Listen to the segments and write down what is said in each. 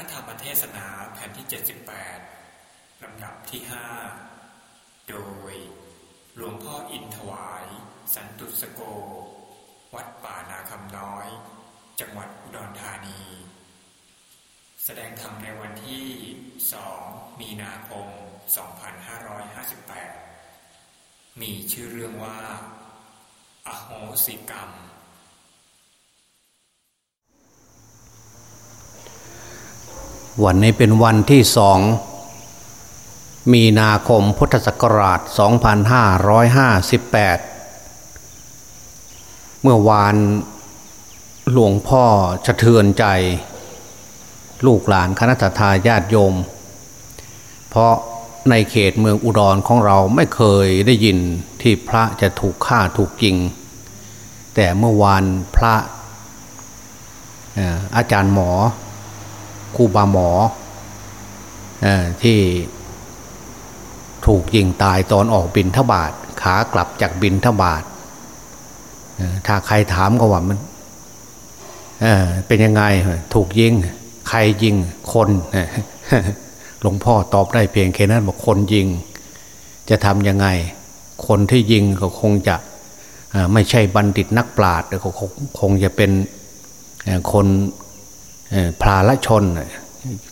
ระธรรมเทศนาแผ่นที่ 78 ลำดับที่ 5 โดย หลวงพ่ออินถวาย สันตุสโก วัดป่านาคำน้อย จังหวัดอุดรธานี แสดงธรรมในวันที่ 2 มีนาคม 2558 มีชื่อเรื่องว่า อโหสิกรรม วันนี้เป็นวันที่สอง มีนาคมพุทธศักราช 2558 เมื่อวานหลวงพ่อสะเทือนใจ ลูกหลานคณะทาญาติโยม เพราะในเขตเมืองอุดรของเราไม่เคยได้ยินที่พระจะถูกฆ่าถูกยิง แต่เมื่อวานพระอาจารย์หมอ ครูบาหมอที่ถูกยิงตายตอนออกบินทบาทขากลับจากบินทบาทถ้าใครถามก็ว่ามันเเป็นยังไง ถูกยิง ใครยิงคนหลวงพ่อตอบได้เพียงแค่นั้นบอกคนยิง จะทำยังไง คนที่ยิงก็คงจะไม่ใช่บัณฑิตนักปราชญ์ก็คงจะเป็นคน พลาละชน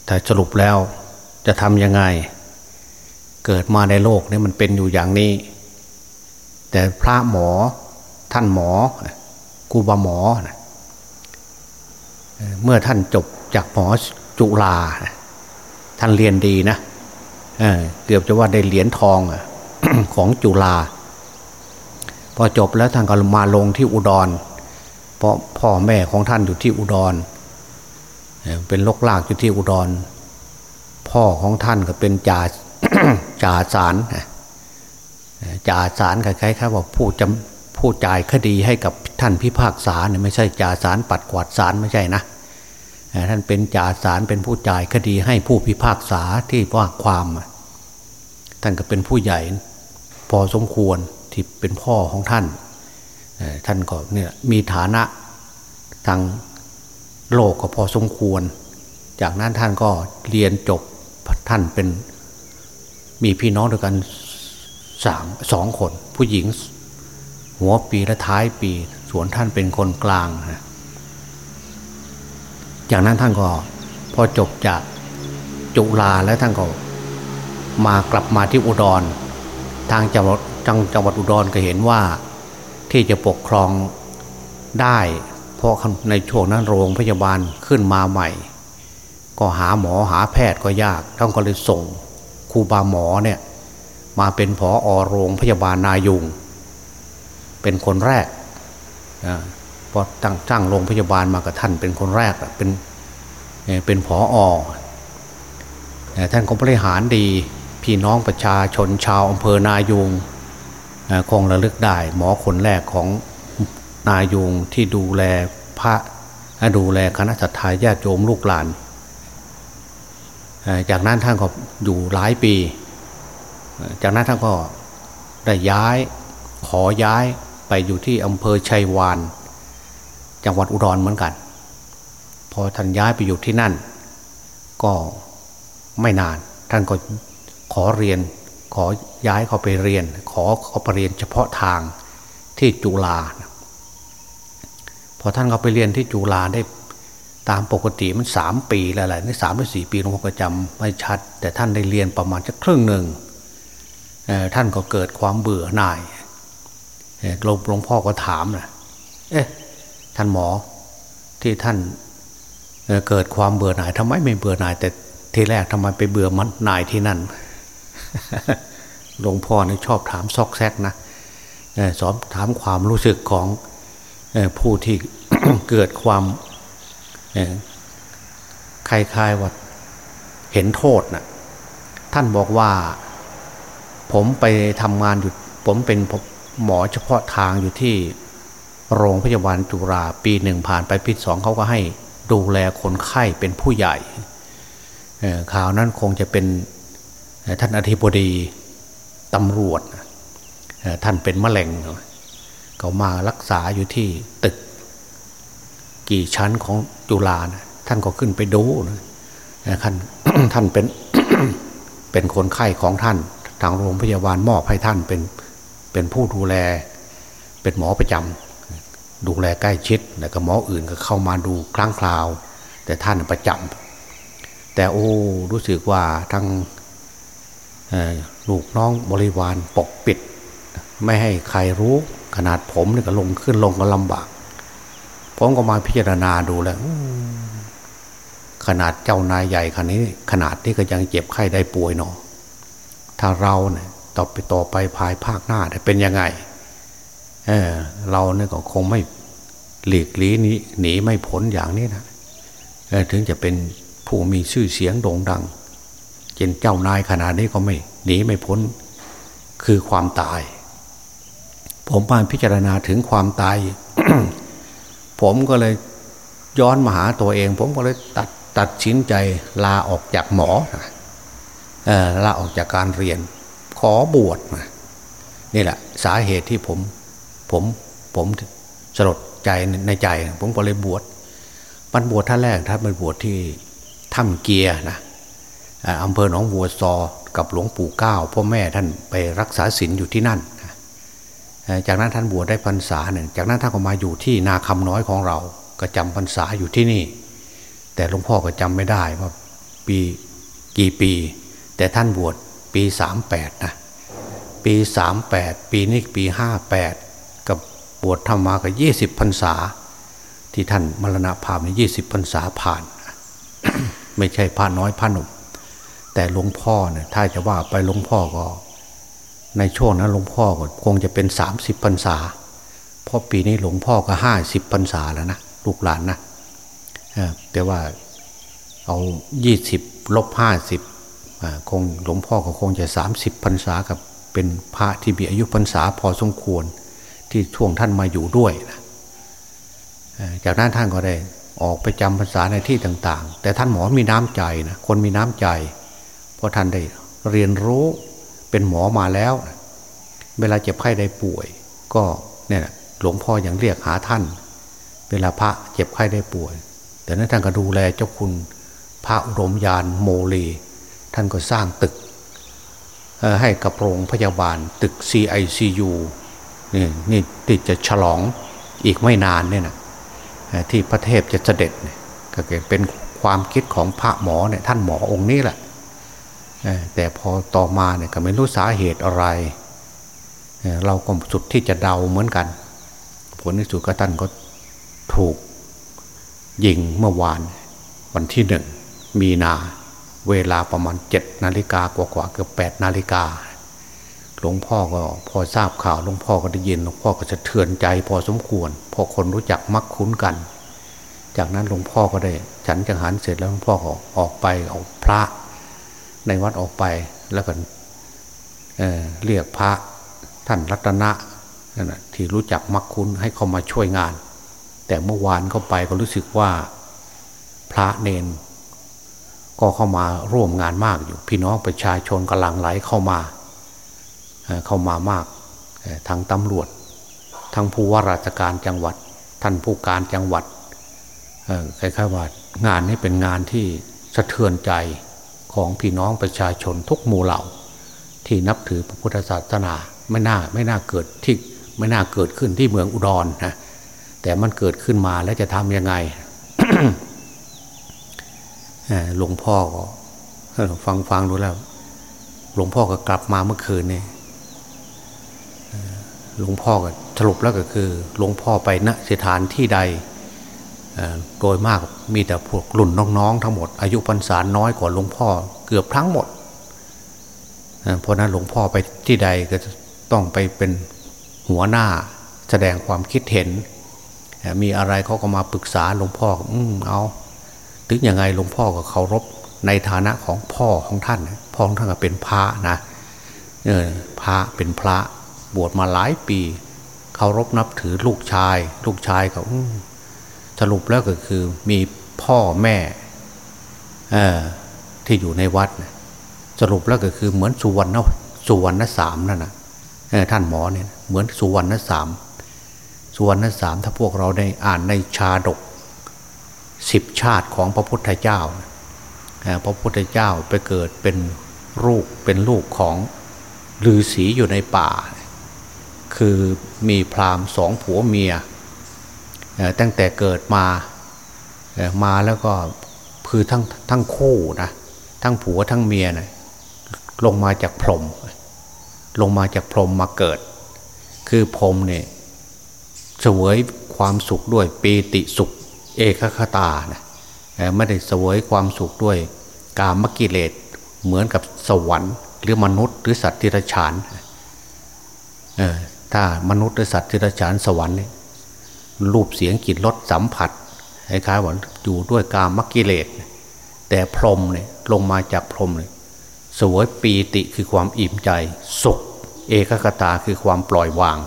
แต่สรุปแล้วจะทำยังไง เกิดมาในโลกนี้มันเป็นอยู่อย่างนี้ แต่พระหมอท่านหมอกูบาหมอเอ่อเมื่อท่านจบจากหมอจุฬาท่านเรียนดีนะเเกือบจะว่าได้เหรียญทองของจุฬาพอจบแล้วท่านก็มาลงที่อุดร เพราะพ่อแม่ของท่านอยู่ที่อุดร เป็นลกลากอยู่ที่อุดร พ่อของท่านก็เป็นจ่าจ่าสารจ่าสารคล้ายๆครับว่าผู้จำผู้จ่ายคดีให้กับท่านพิพากษาเนี่ยไม่ใช่จ่าสารปัดกวาดสารไม่ใช่นะท่านเป็นจ่าสารเป็นผู้จ่ายคดีให้ผู้พิพากษาที่ว่าความ ท่านก็เป็นผู้ใหญ่ พอสมควรที่เป็นพ่อของท่าน ท่านก็เนี่ยมีฐานะทาง โลกก็พอสมควร จากนั้นท่านก็เรียนจบท่านเป็น มีพี่น้องด้วยกันสามสองคน ผู้หญิงหัวปีและท้ายปี ส่วนท่านเป็นคนกลางนะจากนั้นท่านก็พอจบจากจุฬาแล้วท่านก็มากลับมาที่อุดร ทางจังหวัดจังจังหวัดอุดรก็เห็นว่าที่จะปกครองได้ เพราะในช่วงนั้นโรงพยาบาลขึ้นมาใหม่ ก็หาหมอหาแพทย์ก็ยากท่านก็เลยส่งครูบาหมอเนี่ยมาเป็นผออโรงพยาบาลนายุง เป็นคนแรกอพอตั้งตั้งโรงพยาบาลมากับท่านเป็นคนแรกเป็นเป็นผออท่านก็บริหารดีพี่น้องประชาชนชาวอำเภอนายุงคงระลึกได้ หมอคนแรกของ นายุงที่ดูแลพระดูแลคณะสัตยาญาติโยมลูกหลาน จากนั้นท่านก็อยู่หลายปี จากนั้นท่านก็ได้ย้ายขอย้ายไปอยู่ที่อำเภอชัยวาน จังหวัดอุดรเหมือนกัน พอท่านย้ายไปอยู่ที่นั่น ก็ไม่นาน ท่านก็ขอเรียน ขอย้ายเขาไปเรียน ขอเขาไปเรียนเฉพาะทางที่จุฬา พอท่านเขาไปเรียนที่จุฬาได้ตามปกติมันสามปีแล้วแหละนี่สามหรือสี่ปีหลวงพ่อก็จำไม่ชัด แต่ท่านได้เรียนประมาณจะครึ่งหนึ่งท่านก็เกิดความเบื่อหน่ายหลวงหลวงพ่อก็ถามนะเอ๊ะท่านหมอที่ท่านเเกิดความเบื่อหน่ายทำไมไม่เบื่อหน่าย แต่ทีแรกทำไมไปเบื่อมันหน่ายที่นั่นหลวงพ่อนี่ชอบถามซอกแซกนะสอบถามความรู้สึกของ ผู้ที่เกิดความคล้ายๆว่าเห็นโทษนะท่านบอกว่า ผมไปทำงานอยู่ผมเป็นหมอเฉพาะทางอยู่ที่โรงพยาบาลจุฬาปีหนึ่งผ่านไปปีสองเขาก็ให้ดูแลคนไข้เป็นผู้ใหญ่ข่าวนั้นคงจะเป็นท่านอธิบดีตำรวจ ท่านเป็นมะเร็ง เขามารักษาอยู่ที่ตึก กี่ชั้นของจุฬานะท่านก็ขึ้นไปดูนะท่านท่านเป็นเป็นคนไข้ของท่าน ทางโรงพยาบาลมอบให้ท่านเป็นเป็นผู้ดูแล เป็นหมอประจำดูแลใกล้ชิดแล้วก็หมออื่นก็เข้ามาดูครั้งคราว แต่ท่านประจำแต่โอ้รู้สึกว่าทั้งลูกน้องบริวารปกปิด ไม่ให้ใครรู้ ขนาดผมนี่ก็ลงขึ้นลงก็ลำบากผมก็มาพิจารณาดูแล้วขนาดเจ้านายใหญ่ขนาดนี้ ขนาดนี้ก็ยังเจ็บไข้ได้ป่วยเนาะถ้าเราเนี่ยต่อไปต่อไปภายภาคหน้าจะเป็นยังไงเออเราเนี่ยก็คงไม่หลีกลี่นี้หนีไม่พ้นอย่างนี้นะถึงจะเป็นผู้มีชื่อเสียงโด่งดังเจนเจ้านายขนาดนี้ก็ไม่หนีไม่พ้น คือความตาย ผมมาพิจารณาถึงความตาย ผมก็เลยย้อนมาหาตัวเอง ผมก็เลยตัดตัดสินใจลาออกจากหมอลาออกจากการเรียน ขอบวชนี่แหละ สาเหตุที่ผม ผมผมสลดใจในใจ ผมก็เลยบวชปันบวชท่านแรกท่านเป็นบวชที่ถ้ำเกียนะอำเภอหนองบัวซอ กับหลวงปู่เก้าพ่อแม่ท่านไปรักษาศีลอยู่ที่นั่น จากนั้นท่านบวชได้พรรษาหนึ่ง จากนั้นท่านก็มาอยู่ที่นาคำน้อยของเรา ก็จำพรรษาอยู่ที่นี่ แต่หลวงพ่อก็จำไม่ได้ว่าปีกี่ปี แต่ท่านบวชปีสามแปดนะปีสามแปดปีนี้ปีห้าแปดกับบวชธรรมากับยี่สิบพรรษา ที่ท่านมรณภาพในยี่สิบพรรษาผ่าน ไม่ใช่พระน้อยพระหนุ่มแต่หลวงพ่อเนี่ยถ้าจะว่าไปหลวงพ่อก็ ในช่วงนั้นหลวงพ่อก็คงจะเป็นสามสิบพรรษา เพราะปีนี้หลวงพ่อก็ห้าสิบพรรษาแล้วนะลูกหลานนะแต่ว่าเอายี่สิบลบห้าสิบคงหลวงพ่อก็คงจะสามสิบพรรษากับเป็นพระที่มีอายุพรรษาพอสมควรที่ช่วงท่านมาอยู่ด้วยนะจากนั้นท่านก็ได้ออกไปจำพรรษาในที่ต่าง ๆ แต่ท่านหมอมีน้ำใจนะคนมีน้ำใจ เพราะท่านได้เรียนรู้ เป็นหมอมาแล้ว เวลาเจ็บไข้ได้ป่วย ก็เนี่ยหลวงพ่ออย่างเรียกหาท่าน เวลาพระเจ็บไข้ได้ป่วย แต่นั้นท่านก็ดูแลเจ้าคุณพระอุรมยานโมลี ท่านก็สร้างตึกให้กับโรงพยาบาลตึก CICU นี่นี่ติดจะฉลองอีกไม่นานเนี่ยนะที่พระเทพจะเสด็จก็เป็นความคิดของพระหมอเนี่ยท่านหมอองค์นี้แหละ แต่พอต่อมาเนี่ยก็ไม่รู้สาเหตุอะไร เราก็สุดที่จะเดาเหมือนกัน ผลที่สุดก็ท่านก็ถูกยิงเมื่อวานวันที่หนึ่งมีนาเวลาประมาณเจ็ดนาฬิกากว่าๆเกือบแปดนาฬิกาหลวงพ่อก็พอทราบข่าวหลวงพ่อก็ได้ยินหลวงพ่อก็จะเทือนใจพอสมควร พอคนรู้จักมักคุ้นกัน จากนั้นหลวงพ่อก็ได้ ฉันจังหันเสร็จแล้วหลวงพ่อก็ออกไปเอาพระ ในวัดออกไปแล้วก็เเรียกพระท่านรัตนะนะที่รู้จักมักคุ้นให้เขามาช่วยงาน แต่เมื่อวานเข้าไปก็รู้สึกว่าพระเนน ก็เข้ามาร่วมงานมากอยู่ พี่น้องประชาชนกำลังไหลเข้ามาเข้ามามากทั้งตำรวจ ทั้งผู้ว่าราชการจังหวัด ท่านผู้การจังหวัดคล้ายๆว่างานนี้เป็นงานที่สะเทือนใจ ของพี่น้องประชาชนทุกหมู่เหล่า ที่นับถือพระพุทธศาสนาไม่น่าไม่น่าเกิดที่ไม่น่าเกิดขึ้นที่เมืองอุดรนะแต่มันเกิดขึ้นมาแล้วจะทำยังไงหลวงพ่อก็ฟังฟังดูแล้ว หลวงพ่อก็กลับมาเมื่อคืนนี่หลวงพ่อก็สรุปแล้วก็คือ หลวงพ่อไปณสถานที่ใด โดยมากมีแต่พวกรุ่นน้องๆทั้งหมด อายุพรรษาน้อยกว่าหลวงพ่อเกือบทั้งหมด เพราะนั้นหลวงพ่อไปที่ใดก็ต้องไปเป็นหัวหน้าแสดงความคิดเห็น มีอะไรเขาก็มาปรึกษาหลวงพ่ออืมเอาถึงยังไงหลวงพ่อก็เคารพในฐานะของพ่อของท่าน พ่อของท่านก็เป็นพระนะเออพระเป็นพระบวชมาหลายปี เคารพนับถือลูกชาย ลูกชายเขา สรุปแล้วก็คือมีพ่อแม่ที่อยู่ในวัด สรุปแล้วก็คือเหมือนสุวรรณสุวรรณสามนั่นนะท่านหมอเนี่ยเหมือนสุวรรณสามสุวรรณสามถ้าพวกเราได้อ่านในชาดกสิบชาติของพระพุทธเจ้า พระพุทธเจ้าไปเกิดเป็นลูกเป็นลูกของฤาษีอยู่ในป่า คือมีพราหมณ์สองผัวเมีย ตั้งแต่เกิดมามาแล้วก็คือทั้งทั้งคู่นะทั้งผัวทั้งเมียนะลงมาจากพรมลงมาจากพรมมาเกิด คือพรมเนี่ยเสวยความสุขด้วยปีติสุขเอกคตานะไม่ได้เสวยความสุขด้วยกามกิเลสเหมือนกับสวรรค์ หรือมนุษย์ หรือสัตว์ที่ระฉานถ้ามนุษย์หรือสัตว์ที่ระฉานสวรรค์นี่ รูปเสียงกลิ่นรสสัมผัสคล้ายๆว่าอยู่ด้วยกามกิเลสแต่พรหมเนี่ยลงมาจากพรหมเลยสวยปีติคือความอิ่มใจ สุข เอกคตาคือความปล่อยวาง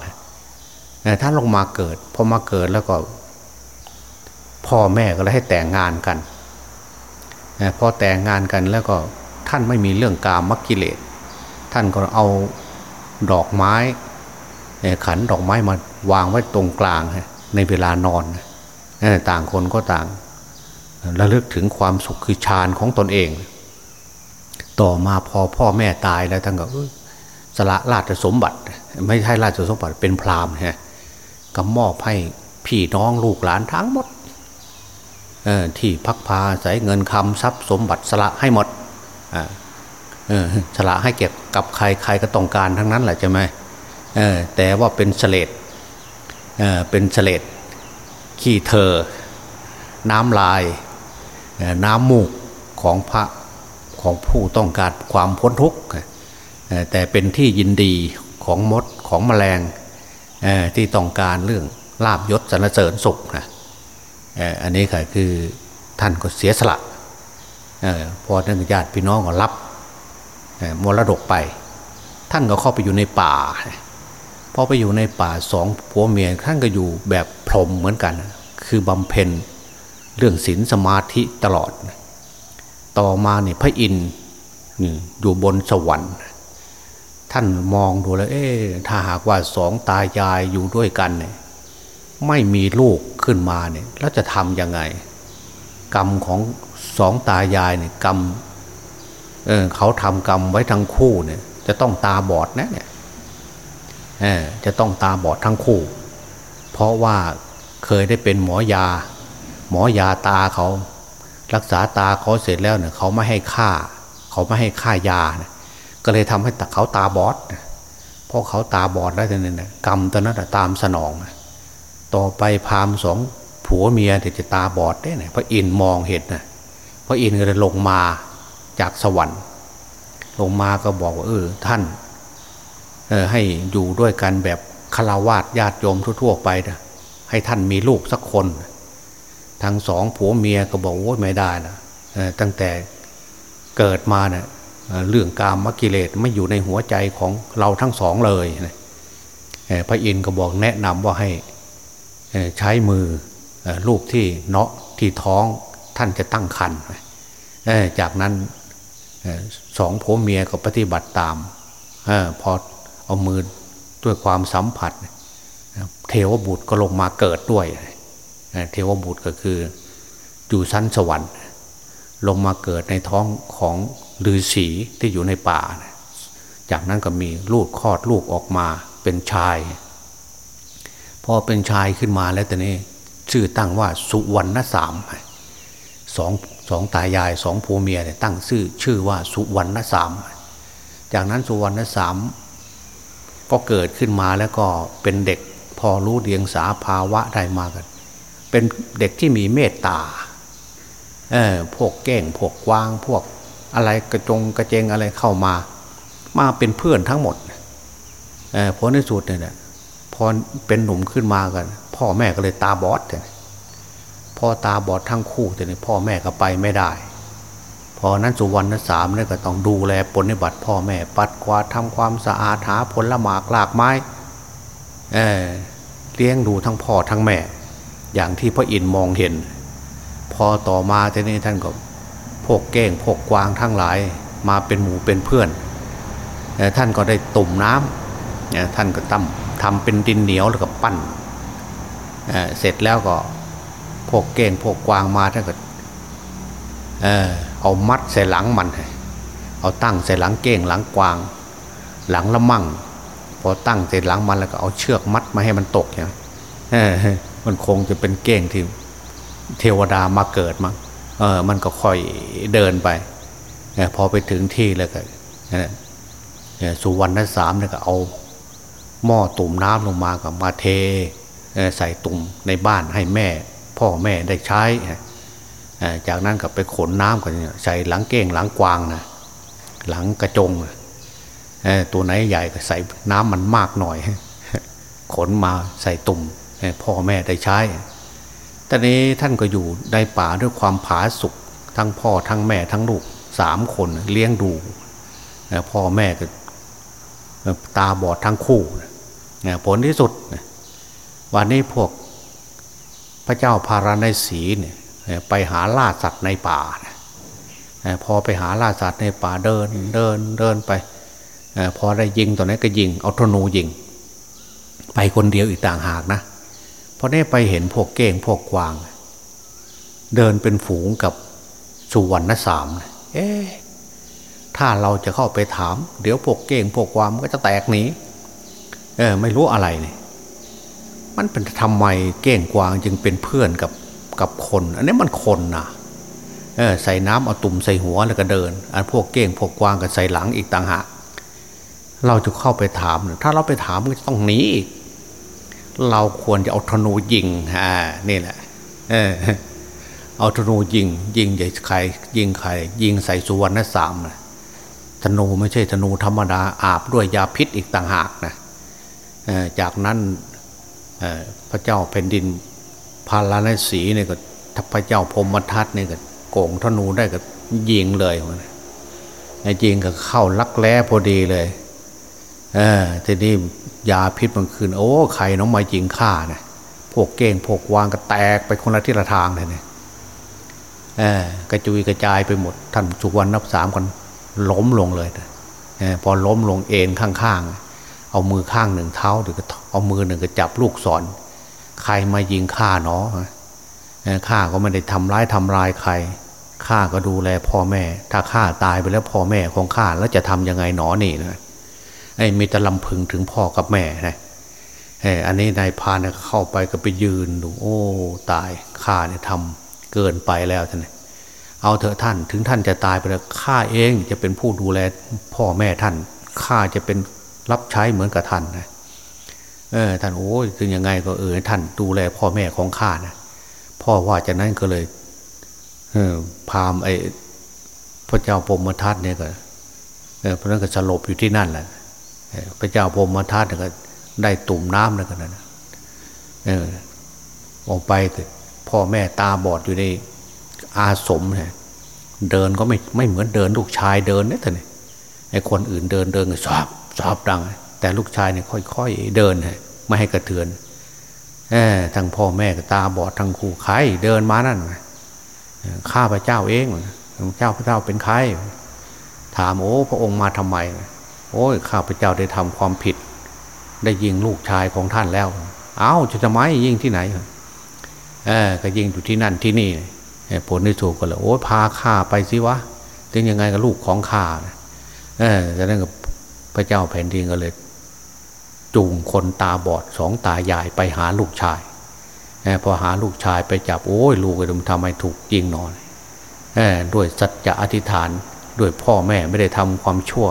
ถ้าลงมาเกิดพอมาเกิดแล้วก็ พ่อแม่ก็เลยให้แต่งงานกันพอแต่งงานกันแล้วก็ท่านไม่มีเรื่องกามกิเลสท่านก็เอาดอกไม้ขันดอกไม้มาวางไว้ตรงกลาง ในเวลานอนต่างคนก็ต่างระลึกถึงความสุขคือฌานของตนเอง ต่อมาพอพ่อแม่ตายแล้วท่านก็สละราชสมบัติ ไม่ใช่ราชสมบัติเป็นพราหมณ์ฮะก็มอบให้พี่น้องลูกหลานทั้งหมดที่พักพาใส่เงินคำทรัพย์สมบัติสละให้หมดสละให้เก็บกับใครใครก็ต้องการทั้งนั้นแหละใช่ไหมแต่ว่าเป็นเสลด เป็นเสลดขี้เธอ น้ำลาย น้ำมูกของพระของผู้ต้องการความพ้นทุกข์แต่เป็นที่ยินดีของมดของแมลงที่ต้องการเรื่องลาบยศสรรเสริญสุขนะอันนี้ค่ะคือท่านก็เสียสละพอท่านญาติพี่น้องก็รับมรดกไป ท่านก็เข้าไปอยู่ในป่า พอไปอยู่ในป่าสองผัวเมียท่านก็อยู่แบบพรหมเหมือนกัน คือบำเพ็ญเรื่องศีลสมาธิตลอด ต่อมาเนี่ยพระอินทร์อยู่บนสวรรค์ ท่านมองดูแล้ว เอ๊ถ้าหากว่าสองตายายอยู่ด้วยกันเนี่ยไม่มีลูกขึ้นมาเนี่ยแล้วจะทำยังไง กรรมของสองตายายเนี่ยกรรมเเขาทำกรรมไว้ทั้งคู่เนี่ย จะต้องตาบอดนะเนี่ย จะต้องตาบอดทั้งคู่ เพราะว่าเคยได้เป็นหมอยา หมอยาตาเขา รักษาตาเขาเสร็จแล้วเนี่ยเขาไม่ให้ค่า เขาไม่ให้ค่ายานะก็เลยทำให้เขาตาบอดเพราะเขาตาบอดแล้วเนี่ยกรรมตอนนั้นตามสนอง ต่อไปพามสองผัวเมียจะตาบอดได้เนี่ยพระอินมองเห็นนะพระอินก็เลยลงมาจากสวรรค์ ลงมาก็บอกว่าเออท่าน ให้อยู่ด้วยกันแบบคารวาสญาติโยมทั่วๆไปนะให้ท่านมีลูกสักคนทั้งสองผัวเมียก็บอกว่าไม่ได้นะตั้งแต่เกิดมาเนะ่ยเรื่องกามมกิเลสไม่อยู่ในหัวใจของเราทั้งสองเลยนะพระอินทร์ก็บอกแนะนำว่าให้ใช้มือลูกที่เนาะที่ท้องท่านจะตั้งคันจากนั้นสองผัวเมียก็ปฏิบัติตามอพอ เอามือด้วยความสัมผัส เทวบุตรก็ลงมาเกิดด้วย เทวบุตรก็คืออยู่ชั้นสวรรค์ ลงมาเกิดในท้องของฤาษีที่อยู่ในป่า จากนั้นก็มีลูกคลอดลูกออกมาเป็นชาย พอเป็นชายขึ้นมาแล้วแต่นี้ชื่อตั้งว่าสุวรรณสามสองสองตายายสองผัวเมียเนี่ยตั้งชื่อชื่อว่าสุวรรณสาม จากนั้นสุวรรณสาม ก็เกิดขึ้นมาแล้วก็เป็นเด็กพอรู้เดียงสาภาวะได้มากัน เป็นเด็กที่มีเมตตาเออพวกเก่งพวกกวางพวกอะไรกระจงกระเจงอะไรเข้ามา มาเป็นเพื่อนทั้งหมดเออพอในสุดเนี่ยพอเป็นหนุ่มขึ้นมากัน พ่อแม่ก็เลยตาบอดเนี่ยพ่อตาบอดทั้งคู่แต่เนี่ยพ่อแม่ก็ไปไม่ได้ พอนั้นสุวรรณสามเนี่ยก็ต้องดูแลปฏิบัติพ่อแม่ปัดกวาดทำความสะอาดหาผลละหมากลากไม้เเลี้ยงดูทั้งพ่อทั้งแม่ อย่างที่พระอินทร์มองเห็น พอต่อมาทีนี้ท่านก็พวกเก้งพวกกวางทั้งหลายมาเป็นหมูเป็นเพื่อนท่านก็ได้ตุ่มน้ำท่านก็ตั้มทำเป็นดินเหนียวแล้วก็ปั้นเสร็จแล้วก็พวกเก้งพวกกวางมาท่านก็เออ เอามัดใส่หลังมัน เอาตั้งใส่หลังเก้งหลังกวาง หลังละมั่ง พอตั้งใส่หลังมันแล้วก็เอาเชือกมัดมาให้มันตกอย่างเออมันคงจะเป็นเก้งที่เทวดามาเกิดมั้งเออ มันก็ค่อยเดินไปพอไปถึงที่แล้วก็สุวรรณสามเนี่ยก็เอาหม้อตุ่มน้ำลงมากับมาเทใส่ตุ่มในบ้านให้แม่ พ่อแม่ได้ใช้ จากนั้นก็ไปขนน้ำกันใส่หลังเก้งหลังกวางนะหลังกระจงตัวไหนใหญ่ก็ใส่น้ำมันมากหน่อย ขนมาใส่ตุ่มพ่อแม่ได้ใช้ตอนนี้ท่านก็อยู่ในป่าด้วยความผาสุกทั้งพ่อทั้งแม่ทั้งลูกสามคนเลี้ยงดูพ่อแม่ก็ตาบอดทั้งคู่ผลที่สุด วันนี้พวกพระเจ้าพาราณสีเนี่ย ไปหาล่าสัตว์ในป่าพอไปหาล่าสัตว์ในป่าเดินเดินเดินไปพอได้ยิงตอนนี้ก็ยิงเอาธนูยิง ไปคนเดียวอีกต่างหากนะพอได้ไปเห็นพวกเก้งพวกกวาง เดินเป็นฝูงกับสุวรรณสาม เอ๊ถ้าเราจะเข้าไปถาม เดี๋ยวพวกเก้งพวกกวางก็จะแตกหนีเออไม่รู้อะไรเนี่ยมันเป็นทำไมเก้งกวางจึงเป็นเพื่อนกับ กับคน อันนี้มันคนนะใส่น้ำเอาตุ่มใส่หัวแล้วก็เดิน อันพวกเก้งพวกกวางก็ใส่หลังอีกต่างหากเราจะเข้าไปถาม ถ้าเราไปถามก็ต้องหนีอีกเราควรจะเอาธนูยิงอ่านี่แหละเออเอาธนูยิง ยิงใหญ่ใคร ยิงใคร ยิงใส่สุวรรณสามนะธนูไม่ใช่ธนูธรรมดาอาบด้วยยาพิษอีกต่างหากนะจากนั้นพระเจ้าแผ่นดิน พาราณสีเนี่ยก็พระเจ้าพมทัตเนี่ยก็โกงธนูได้ก็ยิงเลยไอ้ยิงก็เข้าลักแร้พอดีเลย เออทีนี้ยาพิษมันคืน โอ้ใครน้องมายิงฆ่าเนี่ยพวกเก้งพวกวางก็แตกไปคนละทิศละทางเลยเนี่ยเออกระจุยกระจายไปหมด ท่านสุวรรณนับสามกันล้มลงเลยเออพอล้มลงเอ็นข้างๆเอามือข้างหนึ่งเท้าหรือเอามือหนึ่งก็จับลูกศร ใครมายิงฆ่าเนาะข้าก็ไม่ได้ทำร้ายทำลายใครข้าก็ดูแลพ่อแม่ ถ้าข้าตายไปแล้วพ่อแม่ของข้าแล้วจะทำยังไงหนอนี่นะไอ้มีต่ลำพึงถึงพ่อกับแม่นะไอ้อันนี้นายพานเข้าไปก็ไปยืนดูโอ้ตายข้าเนี่ยทำเกินไปแล้วท่านเอาเถอะท่านถึงท่านจะตายไปแล้วข้าเองจะเป็นผู้ดูแลพ่อแม่ท่านข้าจะเป็นรับใช้เหมือนกับท่านนะ เออท่านโอ้ยถึงยังไงก็เออท่านดูแลพ่อแม่ของข้านะพ่อว่าจากนั้นก็เลยเออพามไอ้พระเจ้าพมทัตเนี่ยก็เออพระนั้นก็สลบอยู่ที่นั่นแหละพระเจ้าพมทัตก็ ได้ตุ่มน้ำแล้วกันนะเออออกไปพ่อแม่ตาบอดอยู่ในอาสมเนี่ยเดินก็ไม่ไม่เหมือนเดินลูกชายเดินเนี่ยแต่เนี่ยไอ้คนอื่นเดินเดินก็ชอบชอบดัง แต่ลูกชายเนี่ยค่อยๆเดินไม่ให้กระเทือนเออทั้งพ่อแม่ก็ตาบอดทั้งคู่ใครเดินมานั่นข้าพระเจ้าเองพระเจ้าพระเจ้าเป็นใครถามโอ้พระองค์มาทำไม โอ้ยข้าพระเจ้าได้ทำความผิด ได้ยิงลูกชายของท่านแล้ว เอ้าจะทำไมยิงที่ไหนเออก็ยิงอยู่ที่นั่นที่นี่ผลที่ถูกก็เลยโอ้พาข้าไปสิวะถึงยังไงกับลูกของข้าเออจากนั้นก็พระเจ้าแผ่นดินก็เลย จูงคนตาบอดสองตายายไปหาลูกชายพอหาลูกชายไปจับโอ้ยลูกเลยทำไมถูกยิงนอนด้วยสัจจะอธิษฐานด้วยพ่อแม่ไม่ได้ทำความชั่ว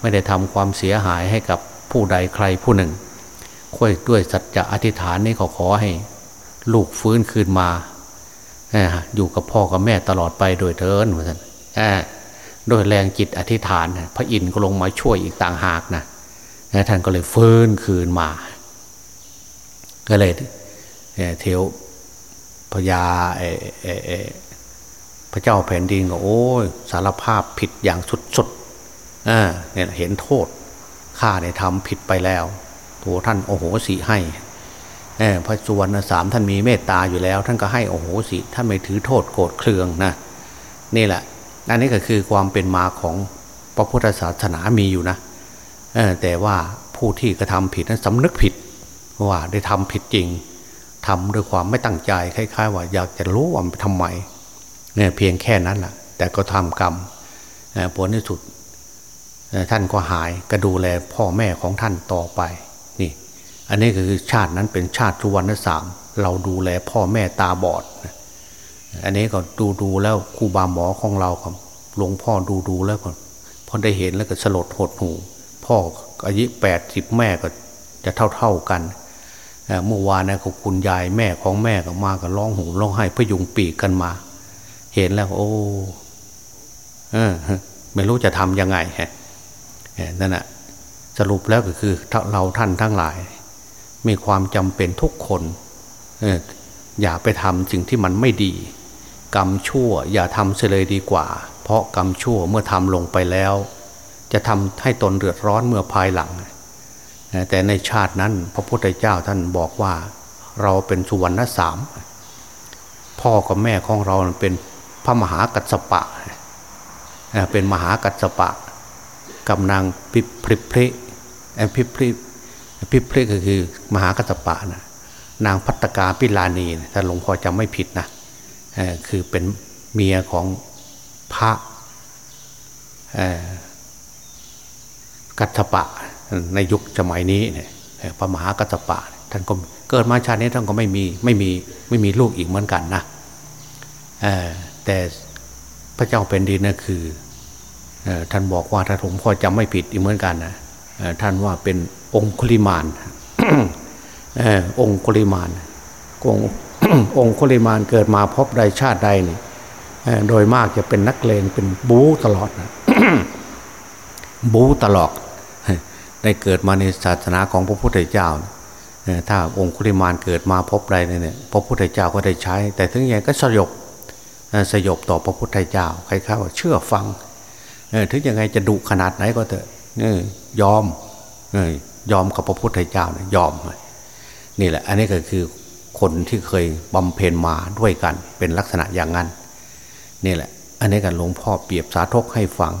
ไม่ได้ทำความเสียหายให้กับผู้ใดใครผู้หนึ่งค่อยด้วยสัจจะอธิษฐานนี้ขอขอให้ ลูกฟื้นคืนมาอยู่กับพ่อกับแม่ตลอดไปโดยเทินเหมือนกันโดยแรงจิตอธิษฐาน พระอินทร์ก็ลงมาช่วยอีกต่างหากนะ ท่านก็เลยฟื้นคืนมา ก็เลยเทวพญาพระเจ้าแผ่นดินก็โอ้ยสารภาพผิดอย่างสุดๆเนี่ยเห็นโทษข้าเนี่ยทำผิดไปแล้วตัวท่านโอโหสีให้พระสุวรรณสามท่านมีเมตตาอยู่แล้ว ท่านก็ให้โอโหสิท่านไม่ถือโทษโกรธเคืองนะนี่แหละอันนี้ก็คือความเป็นมาของพระพุทธศาสนามีอยู่นะ แต่ว่าผู้ที่กระทำผิดนั้นสำนึกผิดว่าได้ทำผิดจริงทำด้วยความไม่ตั้งใจคล้ายๆว่าอยากจะรู้ว่าทำไมเนี่ยเพียงแค่นั้นแหละแต่ก็ทำกรรมผลที่สุดท่านก็หายก็ดูแลพ่อแม่ของท่านต่อไปนี่ อันนี้คือชาตินั้นเป็นชาติสุวรรณสามเราดูแลพ่อแม่ตาบอด อันนี้ก็ดูดูแล้วครูบาหมอของเราครับหลวงพ่อดูดูแล้วก็พอได้เห็นแล้วก็สลดหดหู พ่ออายุแปดสิบแม่ก็จะเท่าเท่ากันเมื่อวานนะคุณยายแม่ของแม่ก็มาก็ร้องหูร้องไห้พยุงปีกกันมา เห็นแล้ว โอ้เออไม่รู้จะทำยังไงฮะนั่นแหะสรุปแล้วก็คือเราท่านทั้งหลาย มีความจำเป็นทุกคนอย่าไปทำสิ่งที่มันไม่ดี กรรมชั่วอย่าทำเสียเลยดีกว่า เพราะกรรมชั่วเมื่อทำลงไปแล้ว จะทำให้ตนเดือดร้อนเมื่อภายหลัง แต่ในชาตินั้นพระพุทธเจ้าท่านบอกว่าเราเป็นสุวรรณสาม พ่อกับแม่ของเราเป็นพระมหากัสสปะ เป็นมหากัสสปะกำนางพิพริพริพิพริพิพริก็คือมหากัสสปะนะนางพัตกาพิลานีถ้าหลวงพ่อจำไม่ผิดนะคือเป็นเมียของพระ กัตถปะในยุคสมัยนี้เนี่ยพระมหากัตปะท่านก็เกิดมาชาตินี้ท่านก็ไม่มีไม่มีไม่มีลูกอีกเหมือนกันนะแต่พระเจ้าเป็นดินนะคือท่านบอกว่าถ้าผมพอจำไม่ผิดอีกเหมือนกันนะท่านว่าเป็นองคุลิมานองคุลิมานององคุลิมานเกิดมาพบใดชาติใดนี่โดยมากจะเป็นนักเลงเป็นบู๊ตลอดนะบู๊ตลอด ได้เกิดมาในศาสนาของพระพุทธเจ้า ถ้าองคุลิมานเกิดมาพบใดเนี่ยพระพุทธเจ้าก็ได้ใช้ แต่ถึงอย่างก็สยบสยบต่อพระพุทธเจ้าใครเข้าเชื่อฟังถึงยังไงจะดุขนาดไหนก็เถอะยอมยอมกับพระพุทธเจ้ายอม นี่แหละ อันนี้ก็คือคนที่เคยบำเพ็ญมาด้วยกัน เป็นลักษณะอย่างนั้นนี่แหละ อันนี้กันหลวงพ่อเปรียบสาธกให้ฟัง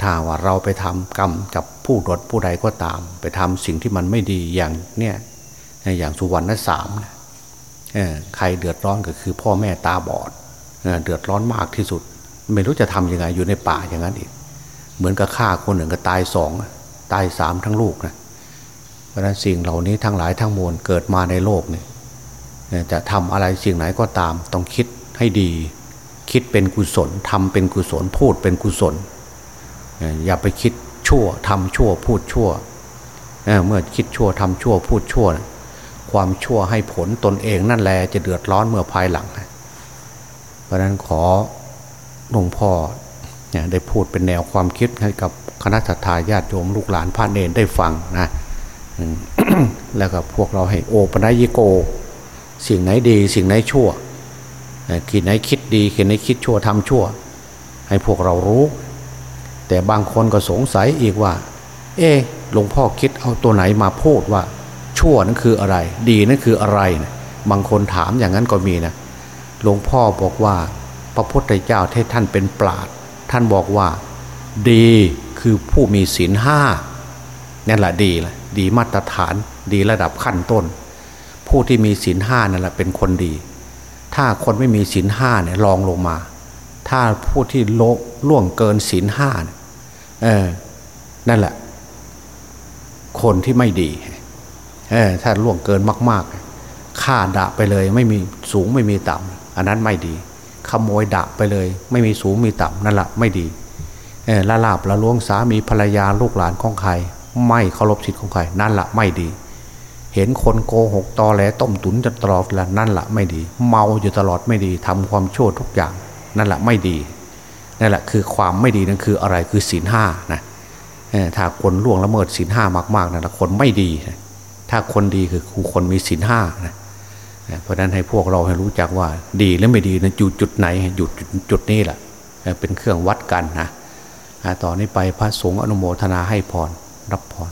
ถ้าว่าเราไปทำกรรมกับ ผู้ดดผู้ใดก็ตาม ไปทำสิ่งที่มันไม่ดีอย่างเนี่ยอย่างสุวรรณสามใครเดือดร้อนก็คือพ่อแม่ตาบอดเดือดร้อนมากที่สุด ไม่รู้จะทํำยังไงอยู่ในป่าอย่างนั้นอีก เหมือนกับฆ่าคนหนึ่งก็ตายสองตายสามทั้งลูกนะเพราะนั้นสิ่งเหล่านี้ทั้งหลายทั้งมวลเกิดมาในโลกเนี่ยจะทำอะไรสิ่งไหนก็ตาม ต้องคิดให้ดี คิดเป็นกุศลทำเป็นกุศลพูดเป็นกุศลอย่าไปคิด ชั่วทำชั่วพูดชั่วเมื่อคิดชั่วทำชั่วพูดชั่ว ความชั่วให้ผลตนเองนั่นแหละจะเดือดร้อนเมื่อภายหลัง เพราะนั้นขอหลวงพ่อได้พูดเป็นแนวความคิดให้กับคณะทาญาติโยมลูกหลานพระเนนได้ฟังนะแล้วก็พวกเราให้โอปนัยโก สิ่งไหนดี สิ่งไหนชั่วกินไหนคิดดีกินไหนคิดชั่วทำชั่ว ให้พวกเรารู้ แต่บางคนก็สงสัยอีกว่า เอ๊หลวงพ่อคิดเอาตัวไหนมาพูดว่า ชั่วนั่นคืออะไร ดีนั่นคืออะไรนะบางคนถามอย่างนั้นก็มีนะหลวงพ่อบอกว่า พระพุทธเจ้าที่ท่านเป็นปราดท่านบอกว่า ดีคือผู้มีศีลห้านั่นแหละดีละดีมาตรฐานดีระดับขั้นต้น ผู้ที่มีศีลห้านั่นแหละเป็นคนดี ถ้าคนไม่มีศีลห้าเนี่ยลองลงมา ถ้าผู้ที่โลล่วงเกินศีลห้าเเออ นั่นแหละ คนที่ไม่ดี เออ ถ้าล่วงเกินมาก ๆฆ่าด่าไปเลย ไม่มีสูงไม่มีต่ำอันนั้นไม่ดี ขโมยด่าไปเลย ไม่มีสูงมีต่ำนั่นแหละไม่ดี เออละลาบละล้วงสามีภรรยาลูกหลานของใคร ไม่เคารพสิทธิ์ของใคร นั่นแหละไม่ดีเห็นคนโกหกตอแหลต้มตุนจะตลอดละนั่นแหละไม่ดี เมาอยู่ตลอดไม่ดีทำความชั่วทุกอย่าง นั่นแหละไม่ดี นั่นแหละคือความไม่ดีนั่นคืออะไรคือศีลห้านะถ้าคนล่วงละเมิดศีลห้ามากๆนั่นแหละคนไม่ดีถ้าคนดีคือคูคนมีศีลห้านะเพราะนั้นให้พวกเราให้รู้จักว่าดีและไม่ดีนะอยู่จุดไหนหยุดจุดนี้แหละเป็นเครื่องวัดกันนะต่อนนี้ไปพระสงฆ์อนุโมทนาให้พรรับพร